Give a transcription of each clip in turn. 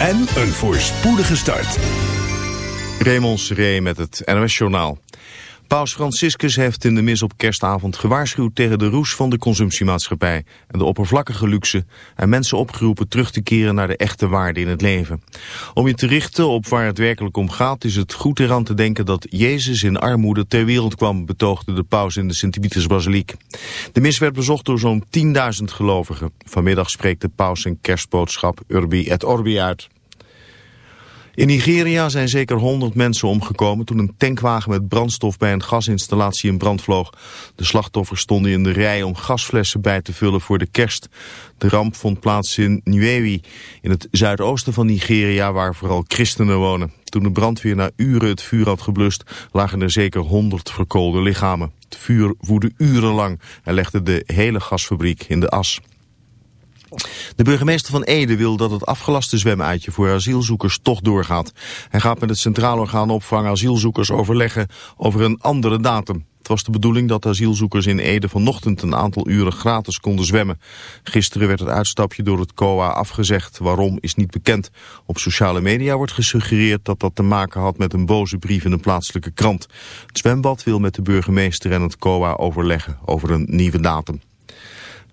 en een voorspoedige start. Raymond Seré met het NOS Journaal. Paus Franciscus heeft in de mis op kerstavond gewaarschuwd tegen de roes van de consumptiemaatschappij en de oppervlakkige luxe en mensen opgeroepen terug te keren naar de echte waarde in het leven. Om je te richten op waar het werkelijk om gaat is het goed eraan te denken dat Jezus in armoede ter wereld kwam, betoogde de paus in de Sint-Pietersbasiliek. De mis werd bezocht door zo'n 10.000 gelovigen. Vanmiddag spreekt de paus zijn kerstboodschap Urbi et Orbi uit. In Nigeria zijn zeker 100 mensen omgekomen toen een tankwagen met brandstof bij een gasinstallatie in brand vloog. De slachtoffers stonden in de rij om gasflessen bij te vullen voor de kerst. De ramp vond plaats in Nuewi, in het zuidoosten van Nigeria waar vooral christenen wonen. Toen de brandweer na uren het vuur had geblust lagen er zeker 100 verkoolde lichamen. Het vuur woedde urenlang en legde de hele gasfabriek in de as. De burgemeester van Ede wil dat het afgelaste zwemuitje voor asielzoekers toch doorgaat. Hij gaat met het Centraal Orgaan Opvang Asielzoekers overleggen over een andere datum. Het was de bedoeling dat asielzoekers in Ede vanochtend een aantal uren gratis konden zwemmen. Gisteren werd het uitstapje door het COA afgezegd. Waarom is niet bekend. Op sociale media wordt gesuggereerd dat dat te maken had met een boze brief in een plaatselijke krant. Het zwembad wil met de burgemeester en het COA overleggen over een nieuwe datum.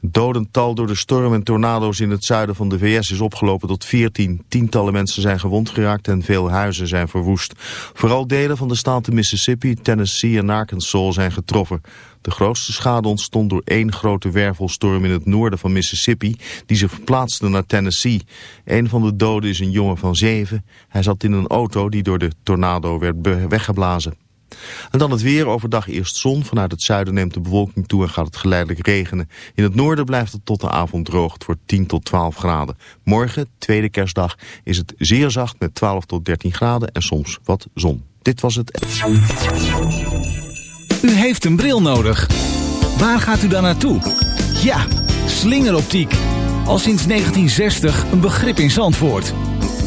Dodental door de storm en tornado's in het zuiden van de VS is opgelopen tot 14. Tientallen mensen zijn gewond geraakt en veel huizen zijn verwoest. Vooral delen van de staten Mississippi, Tennessee en Arkansas zijn getroffen. De grootste schade ontstond door één grote wervelstorm in het noorden van Mississippi... die zich verplaatste naar Tennessee. Een van de doden is een jongen van zeven. Hij zat in een auto die door de tornado werd weggeblazen. En dan het weer. Overdag eerst zon. Vanuit het zuiden neemt de bewolking toe en gaat het geleidelijk regenen. In het noorden blijft het tot de avond droog. Het wordt 10 tot 12 graden. Morgen, tweede kerstdag, is het zeer zacht met 12 tot 13 graden en soms wat zon. Dit was het. U heeft een bril nodig. Waar gaat u dan naartoe? Ja, slingeroptiek. Al sinds 1960 een begrip in Zandvoort.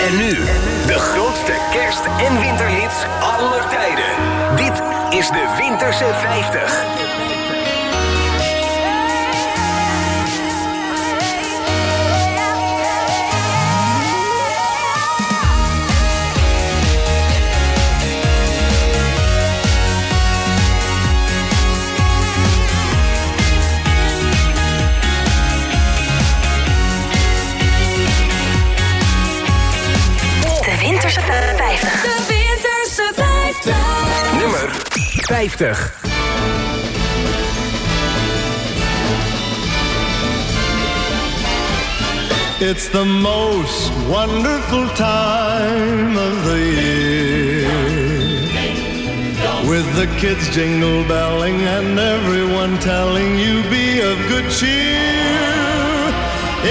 En nu, de grootste kerst- en winterhits aller tijden. Dit is de Winterse 50. 50. De Winterse 50. Nummer 50. It's the most wonderful time of the year. With the kids jingle belling and everyone telling you be of good cheer.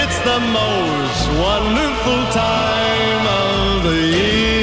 It's the most wonderful time of the year.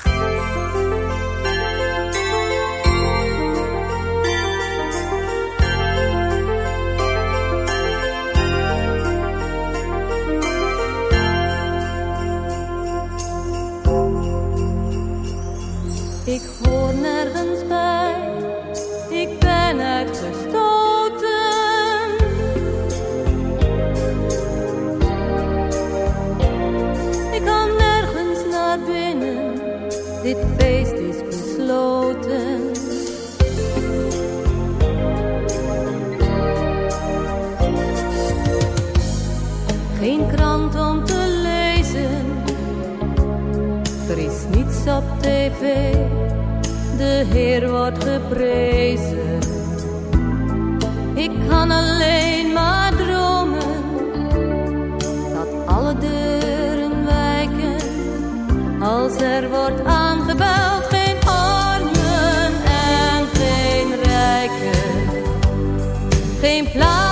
Feest is besloten. Geen krant om te lezen, er is niets op tv, de Heer wordt geprezen. Ik kan alleen maar dromen dat alle deuren wijken als er wordt aangebeld. Geen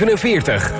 47.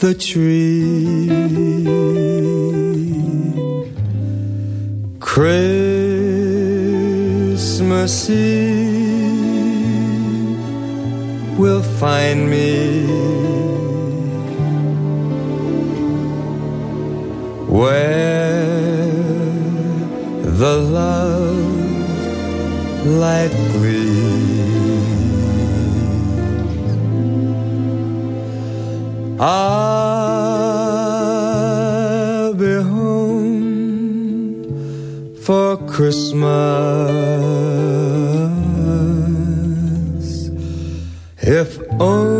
the tree. Christmas Eve will find me where the love light gleams. I'll be home for Christmas. If only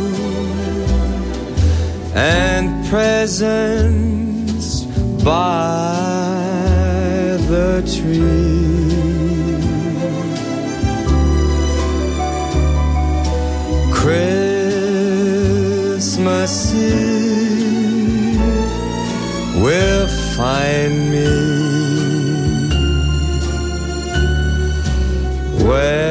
and presents by the tree. Christmas Eve will find me where.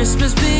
Christmas be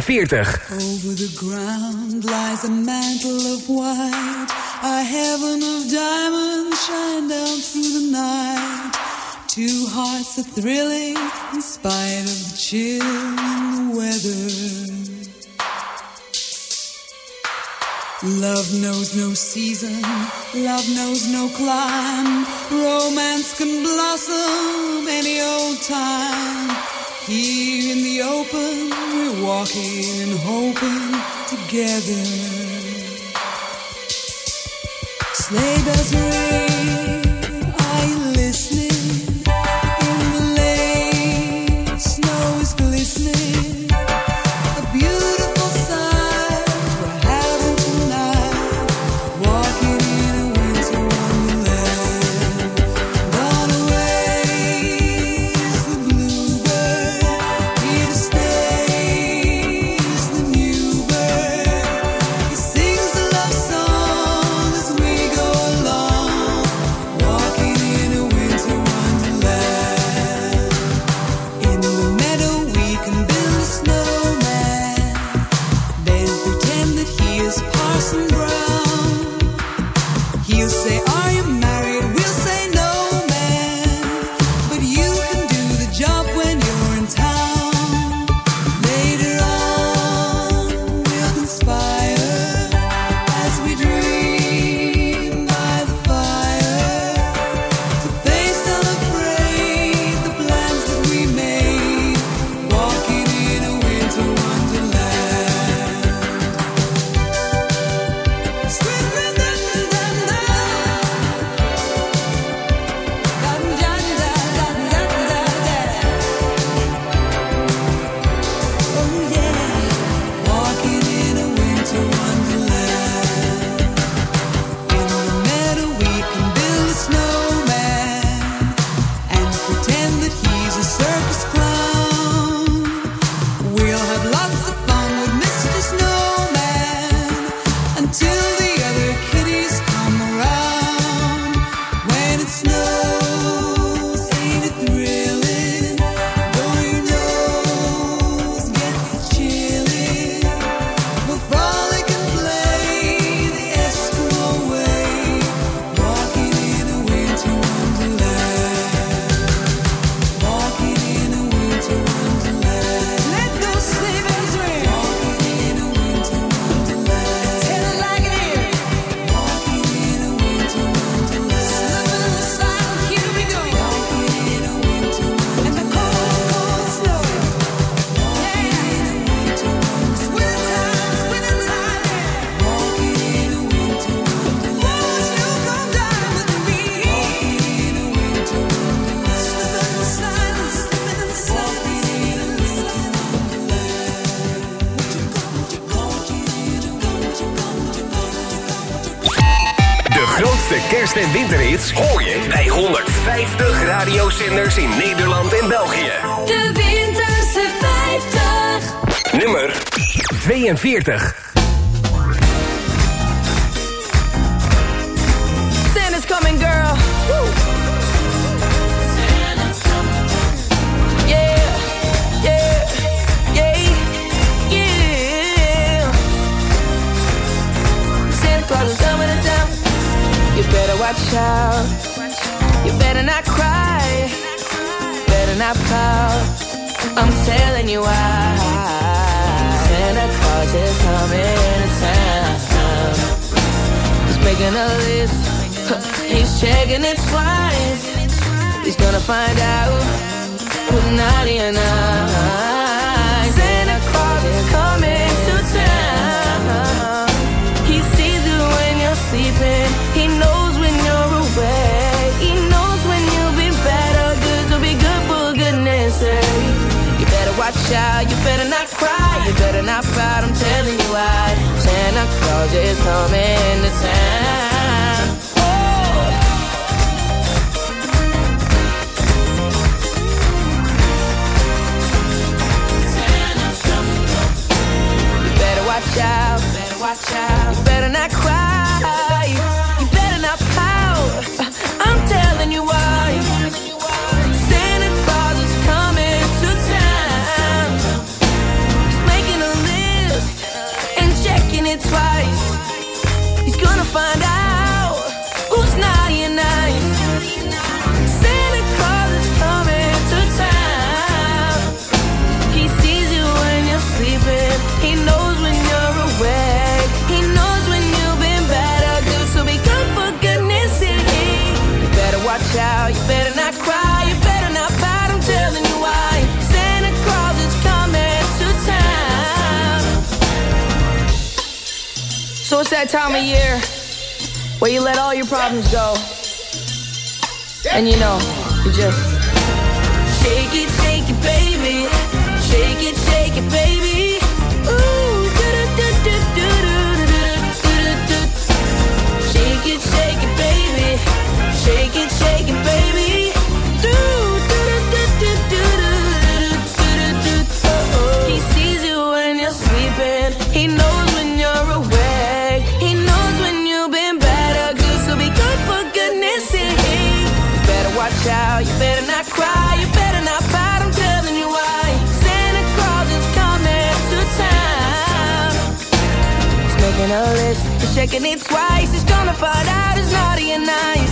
43. Over the ground lies a mantle of white. A heaven of diamonds shine down through the night. Two hearts are thrilling in spite of the chill and the weather. Love knows no season, love knows no clime. Romance can blossom any old time. Here in the open, we're walking and hoping together. Sleigh bells ring. Kerst- en winterhits hoor je bij 150 radiozenders in Nederland en België. De Winterse 50. Nummer 42. I'm telling you why. Santa Claus is coming to town. He's making a list. He's checking it twice. He's gonna find out who's naughty and out. You better not cry. You better not pout. I'm telling you why. Santa Claus is coming to town. Oh. You better watch out. Better watch out. You better not cry. You better not pout. I'm telling you why. place So it's that time of year where you let all your problems go. And you know, you just shake it, shake it, baby. Shake it, shake it, baby. Ooh, do-do-do-do-do-do-do-do-do. Shake it, shake it, baby. Shake it, shake it, baby. Checking it twice. He's gonna find out who's naughty and nice.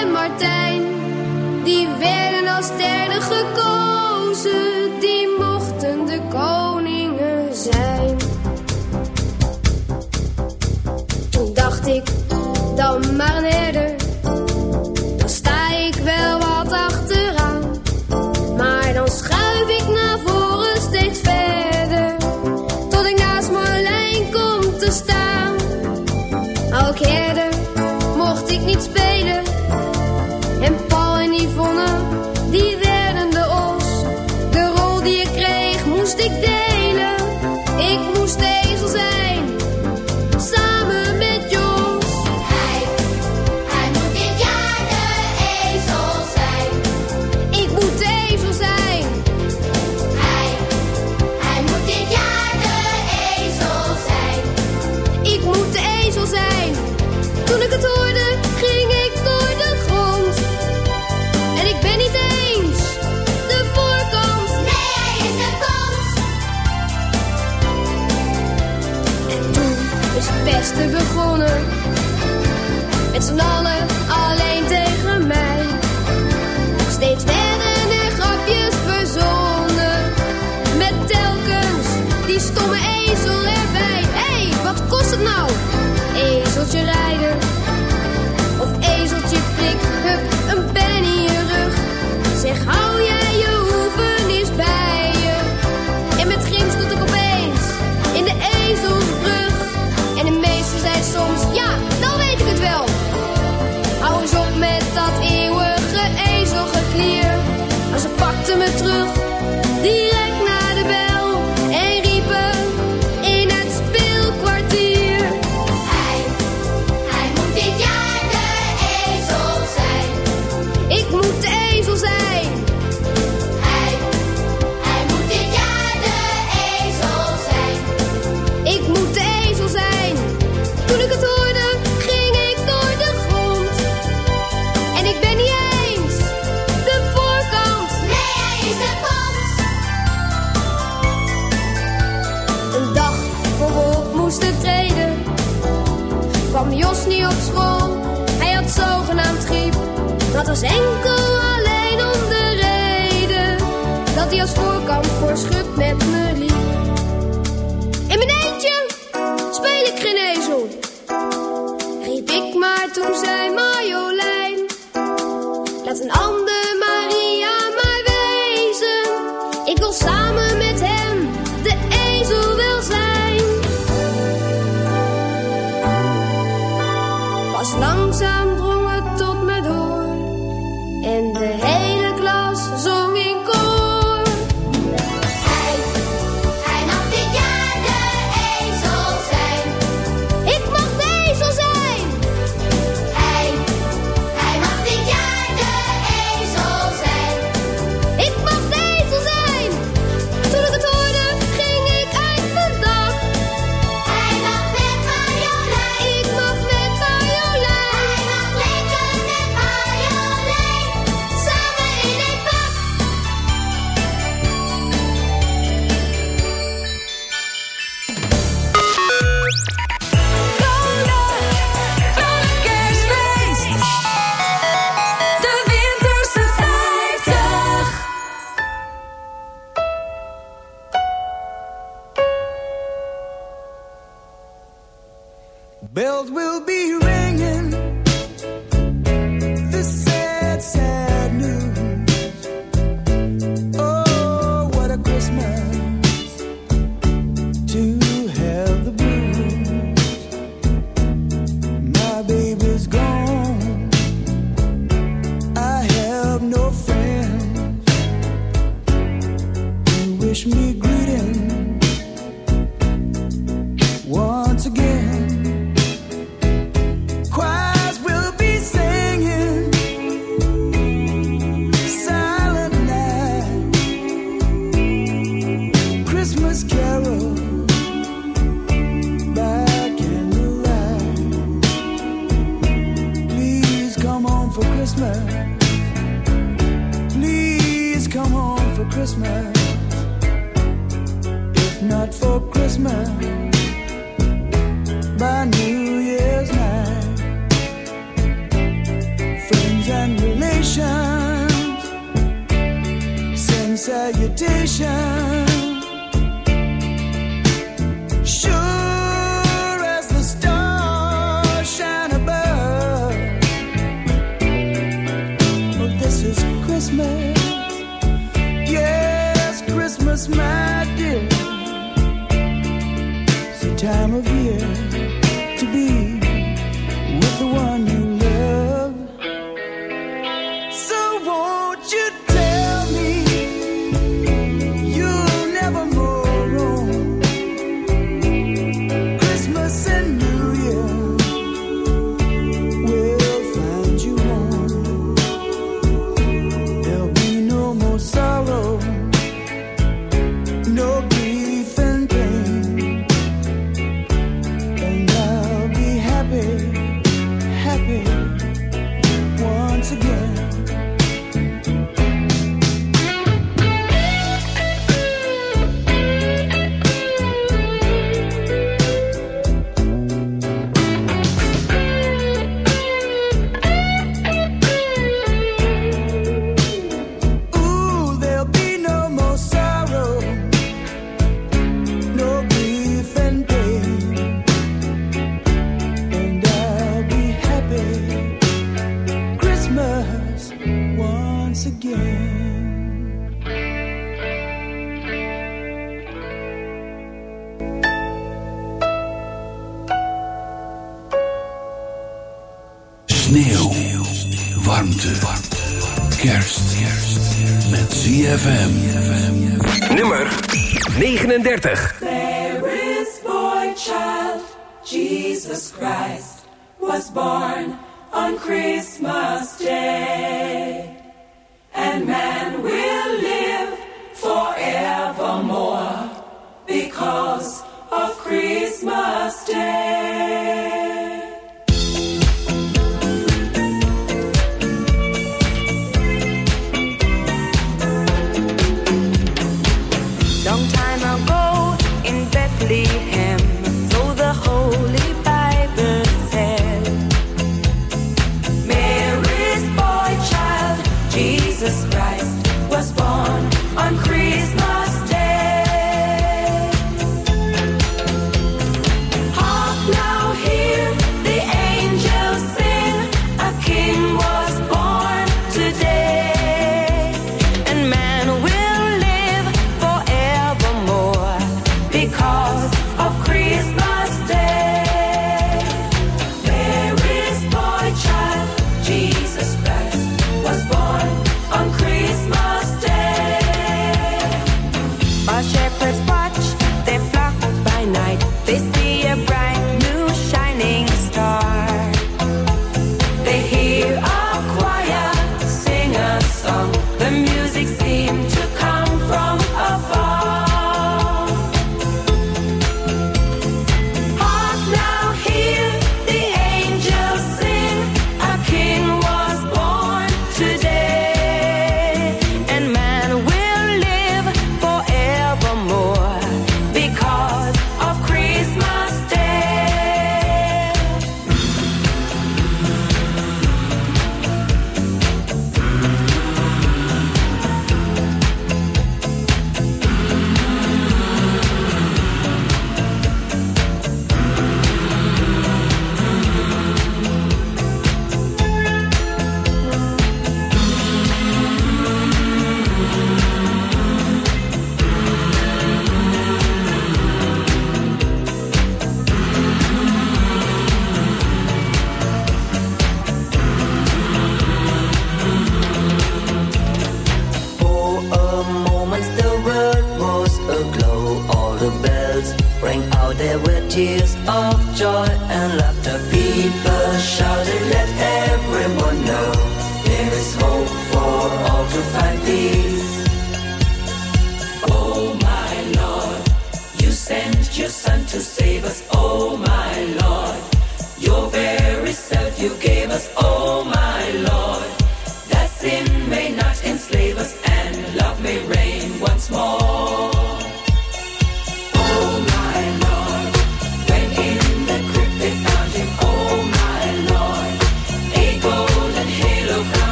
En Martijn. Die werden als derde gekozen. It's the time of year to be with the one 30.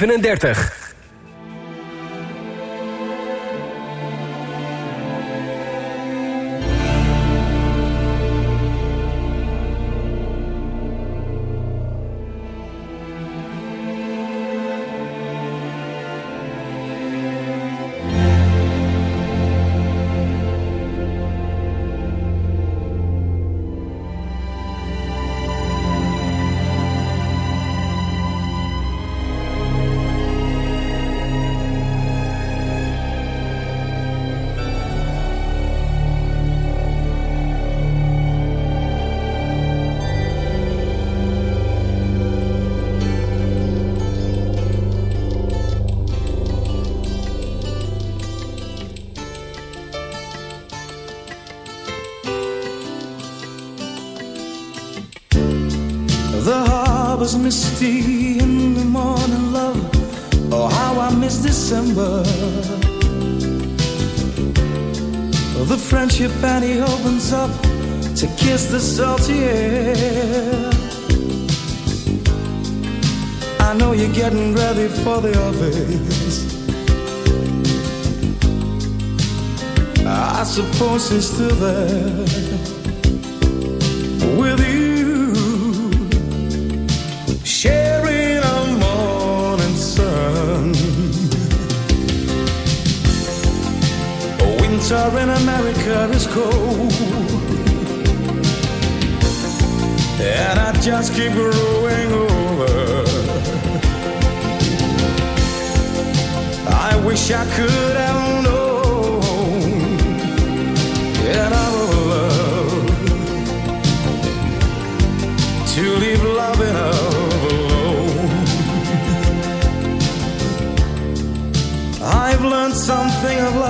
37. Harbor's misty in the morning, love. Oh, how I miss December. The friendship he opens up to kiss the salty air. I know you're getting ready for the office. I suppose he's still there Winter in America is cold, and I just keep growing over. I wish I could have known that I would love to leave loving alone. I've learned something of love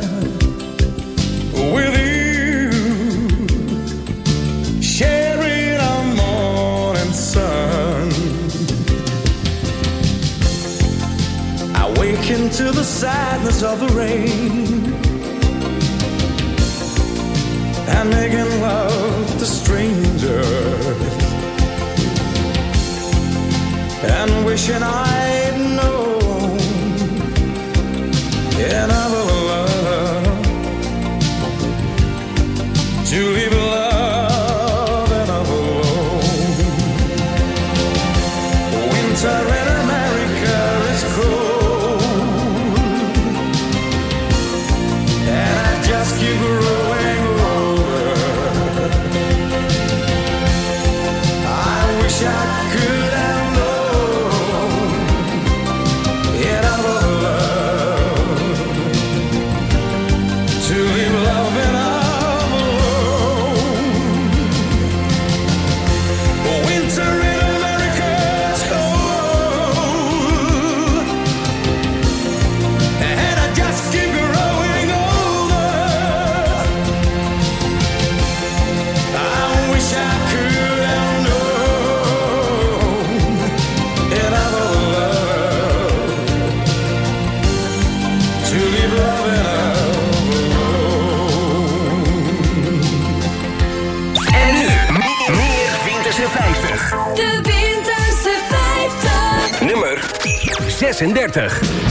sadness of the rain. And making love to strangers. And wishing I'd known another 36.